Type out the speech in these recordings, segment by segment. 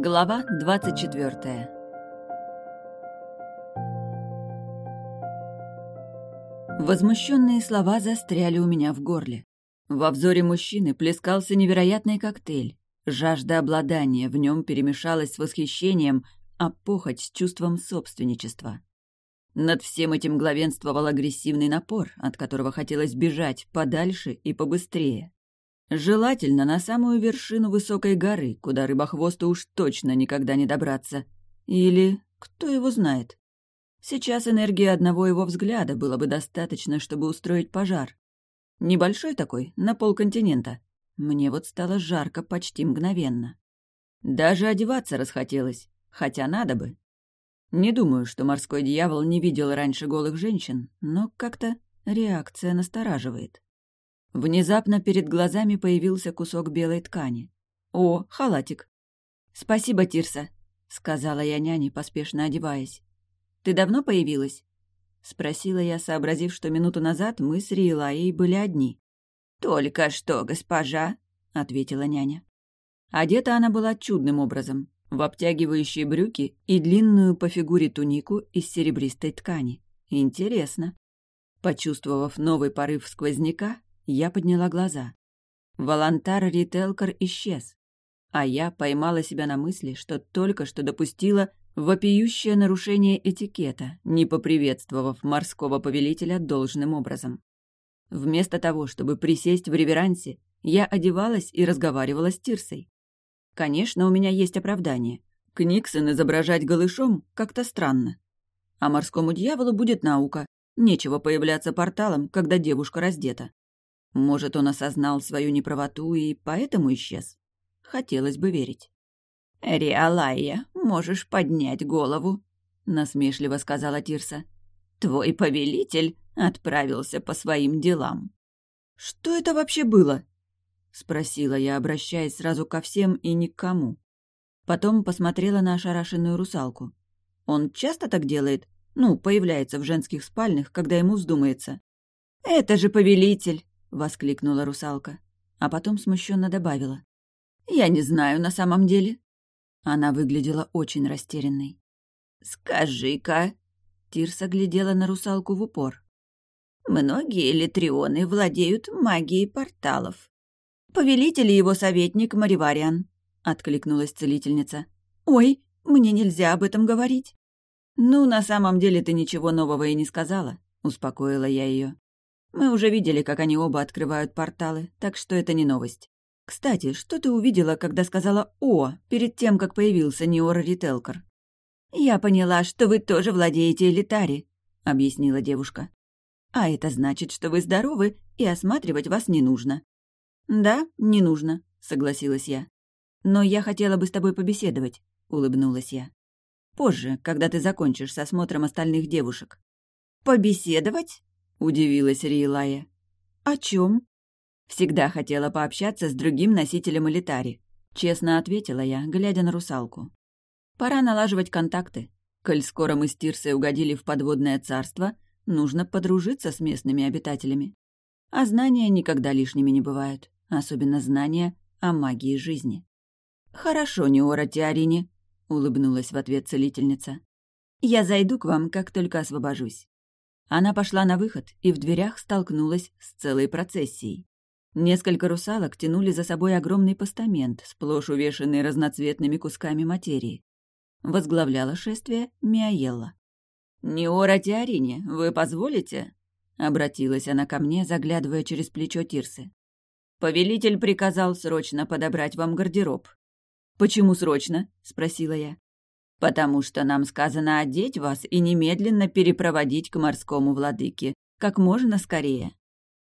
Глава 24 Возмущенные слова застряли у меня в горле. Во взоре мужчины плескался невероятный коктейль. Жажда обладания в нем перемешалась с восхищением, а похоть с чувством собственничества. Над всем этим главенствовал агрессивный напор, от которого хотелось бежать подальше и побыстрее. Желательно на самую вершину высокой горы, куда рыбохвосту уж точно никогда не добраться. Или кто его знает. Сейчас энергии одного его взгляда было бы достаточно, чтобы устроить пожар. Небольшой такой, на полконтинента. Мне вот стало жарко почти мгновенно. Даже одеваться расхотелось, хотя надо бы. Не думаю, что морской дьявол не видел раньше голых женщин, но как-то реакция настораживает. Внезапно перед глазами появился кусок белой ткани. «О, халатик!» «Спасибо, Тирса», — сказала я няне, поспешно одеваясь. «Ты давно появилась?» — спросила я, сообразив, что минуту назад мы с Риелаей были одни. «Только что, госпожа», — ответила няня. Одета она была чудным образом, в обтягивающие брюки и длинную по фигуре тунику из серебристой ткани. Интересно. Почувствовав новый порыв сквозняка, я подняла глаза. Волонтар Рителкар исчез. А я поймала себя на мысли, что только что допустила вопиющее нарушение этикета, не поприветствовав морского повелителя должным образом. Вместо того, чтобы присесть в реверансе, я одевалась и разговаривала с Тирсой. Конечно, у меня есть оправдание. Книксон изображать голышом как-то странно. А морскому дьяволу будет наука. Нечего появляться порталом, когда девушка раздета. Может, он осознал свою неправоту и поэтому исчез? Хотелось бы верить. «Риалайя, можешь поднять голову», — насмешливо сказала Тирса. «Твой повелитель отправился по своим делам». «Что это вообще было?» — спросила я, обращаясь сразу ко всем и ни к кому. Потом посмотрела на ошарашенную русалку. «Он часто так делает? Ну, появляется в женских спальнях, когда ему вздумается». «Это же повелитель!» — воскликнула русалка, а потом смущенно добавила. «Я не знаю на самом деле». Она выглядела очень растерянной. «Скажи-ка...» — Тирса глядела на русалку в упор. «Многие литрионы владеют магией порталов». «Повелитель и его советник Маривариан», — откликнулась целительница. «Ой, мне нельзя об этом говорить». «Ну, на самом деле ты ничего нового и не сказала», — успокоила я ее. Мы уже видели, как они оба открывают порталы, так что это не новость. Кстати, что ты увидела, когда сказала «О» перед тем, как появился Неора Рителкар? «Я поняла, что вы тоже владеете элитари», — объяснила девушка. «А это значит, что вы здоровы, и осматривать вас не нужно». «Да, не нужно», — согласилась я. «Но я хотела бы с тобой побеседовать», — улыбнулась я. «Позже, когда ты закончишь с осмотром остальных девушек». «Побеседовать?» — удивилась Риелая. «О чем?» «Всегда хотела пообщаться с другим носителем элитари», — честно ответила я, глядя на русалку. «Пора налаживать контакты. Коль скоро мы с Тирсой угодили в подводное царство, нужно подружиться с местными обитателями. А знания никогда лишними не бывают, особенно знания о магии жизни». «Хорошо, Неора Теорини», — улыбнулась в ответ целительница. «Я зайду к вам, как только освобожусь. Она пошла на выход и в дверях столкнулась с целой процессией. Несколько русалок тянули за собой огромный постамент, сплошь увешанный разноцветными кусками материи. Возглавляла шествие Миаелла. «Неора Теорине, вы позволите?» — обратилась она ко мне, заглядывая через плечо Тирсы. «Повелитель приказал срочно подобрать вам гардероб». «Почему срочно?» — спросила я потому что нам сказано одеть вас и немедленно перепроводить к морскому владыке, как можно скорее».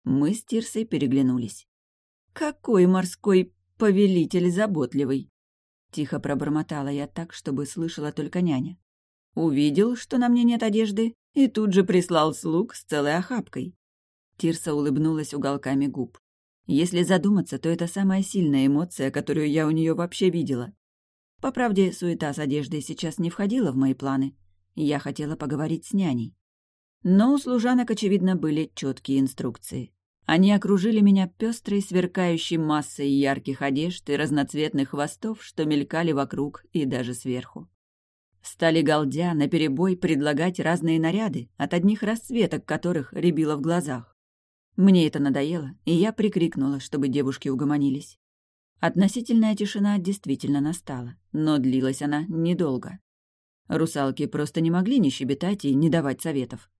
Мы с Тирсой переглянулись. «Какой морской повелитель заботливый!» Тихо пробормотала я так, чтобы слышала только няня. Увидел, что на мне нет одежды, и тут же прислал слуг с целой охапкой. Тирса улыбнулась уголками губ. Если задуматься, то это самая сильная эмоция, которую я у нее вообще видела. По правде, суета с одеждой сейчас не входила в мои планы, я хотела поговорить с няней. Но у служанок, очевидно, были четкие инструкции. Они окружили меня пестрой, сверкающей массой ярких одежд и разноцветных хвостов, что мелькали вокруг и даже сверху. Стали галдя наперебой предлагать разные наряды, от одних расцветок которых рябило в глазах. Мне это надоело, и я прикрикнула, чтобы девушки угомонились. Относительная тишина действительно настала, но длилась она недолго. Русалки просто не могли не щебетать и не давать советов.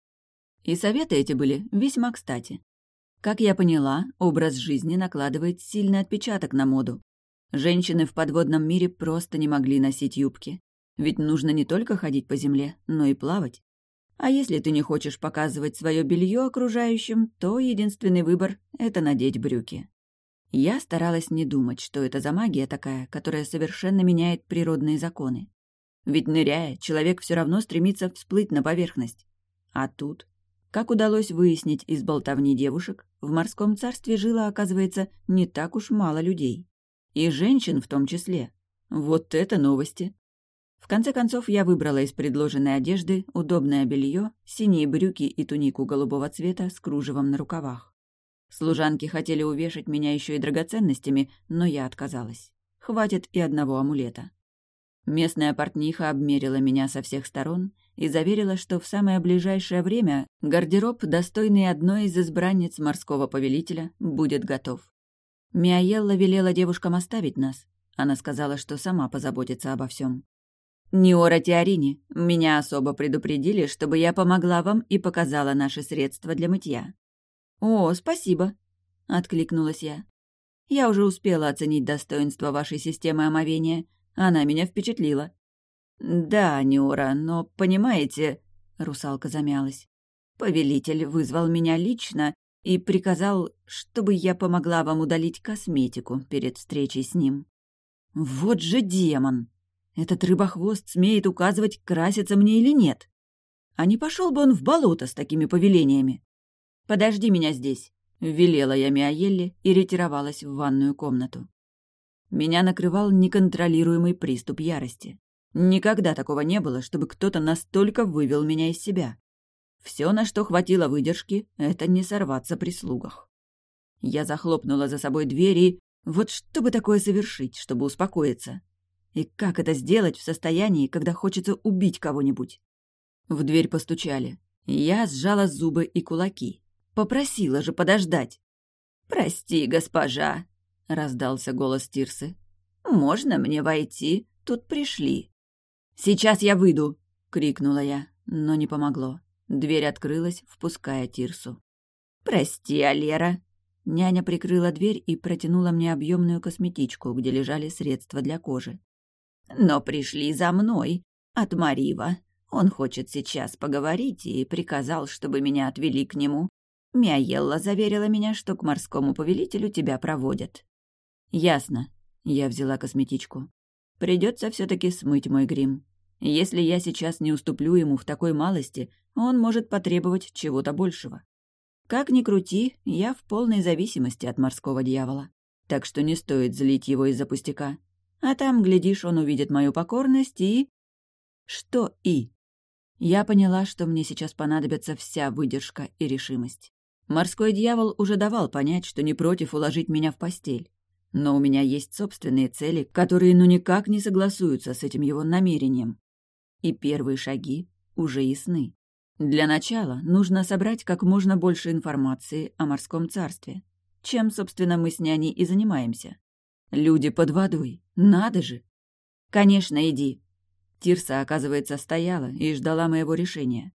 И советы эти были весьма кстати. Как я поняла, образ жизни накладывает сильный отпечаток на моду. Женщины в подводном мире просто не могли носить юбки. Ведь нужно не только ходить по земле, но и плавать. А если ты не хочешь показывать свое белье окружающим, то единственный выбор — это надеть брюки. Я старалась не думать, что это за магия такая, которая совершенно меняет природные законы. Ведь ныряя, человек все равно стремится всплыть на поверхность. А тут, как удалось выяснить из болтовни девушек, в морском царстве жило, оказывается, не так уж мало людей. И женщин в том числе. Вот это новости! В конце концов, я выбрала из предложенной одежды удобное белье, синие брюки и тунику голубого цвета с кружевом на рукавах. Служанки хотели увешать меня еще и драгоценностями, но я отказалась. Хватит и одного амулета. Местная портниха обмерила меня со всех сторон и заверила, что в самое ближайшее время гардероб, достойный одной из избранниц морского повелителя, будет готов. Миаелла велела девушкам оставить нас. Она сказала, что сама позаботится обо всем. «Неора Теорини, меня особо предупредили, чтобы я помогла вам и показала наши средства для мытья. «О, спасибо», — откликнулась я. «Я уже успела оценить достоинство вашей системы омовения. Она меня впечатлила». «Да, Нюра, но, понимаете...» — русалка замялась. «Повелитель вызвал меня лично и приказал, чтобы я помогла вам удалить косметику перед встречей с ним». «Вот же демон! Этот рыбохвост смеет указывать, краситься мне или нет. А не пошел бы он в болото с такими повелениями?» «Подожди меня здесь», — велела я Миаелле и ретировалась в ванную комнату. Меня накрывал неконтролируемый приступ ярости. Никогда такого не было, чтобы кто-то настолько вывел меня из себя. Все, на что хватило выдержки, это не сорваться при слугах. Я захлопнула за собой дверь и... Вот что бы такое совершить, чтобы успокоиться? И как это сделать в состоянии, когда хочется убить кого-нибудь? В дверь постучали. Я сжала зубы и кулаки. Попросила же подождать. «Прости, госпожа», — раздался голос Тирсы. «Можно мне войти? Тут пришли». «Сейчас я выйду», — крикнула я, но не помогло. Дверь открылась, впуская Тирсу. «Прости, Алера». Няня прикрыла дверь и протянула мне объемную косметичку, где лежали средства для кожи. «Но пришли за мной, от Марива. Он хочет сейчас поговорить и приказал, чтобы меня отвели к нему. Миаелла заверила меня, что к морскому повелителю тебя проводят. Ясно. Я взяла косметичку. Придется все-таки смыть мой грим. Если я сейчас не уступлю ему в такой малости, он может потребовать чего-то большего. Как ни крути, я в полной зависимости от морского дьявола. Так что не стоит злить его из-за пустяка. А там, глядишь, он увидит мою покорность и... Что «и»? Я поняла, что мне сейчас понадобится вся выдержка и решимость. Морской дьявол уже давал понять, что не против уложить меня в постель. Но у меня есть собственные цели, которые ну никак не согласуются с этим его намерением. И первые шаги уже ясны. Для начала нужно собрать как можно больше информации о морском царстве. Чем, собственно, мы с няней и занимаемся. Люди под водой. Надо же! Конечно, иди. Тирса, оказывается, стояла и ждала моего решения.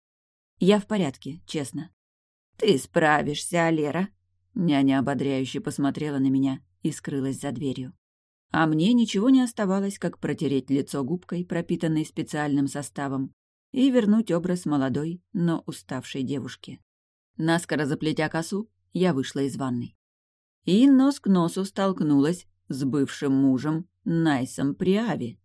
Я в порядке, честно. «Ты справишься, Алера!» Няня ободряюще посмотрела на меня и скрылась за дверью. А мне ничего не оставалось, как протереть лицо губкой, пропитанной специальным составом, и вернуть образ молодой, но уставшей девушки. Наскоро заплетя косу, я вышла из ванной. И нос к носу столкнулась с бывшим мужем Найсом Приави.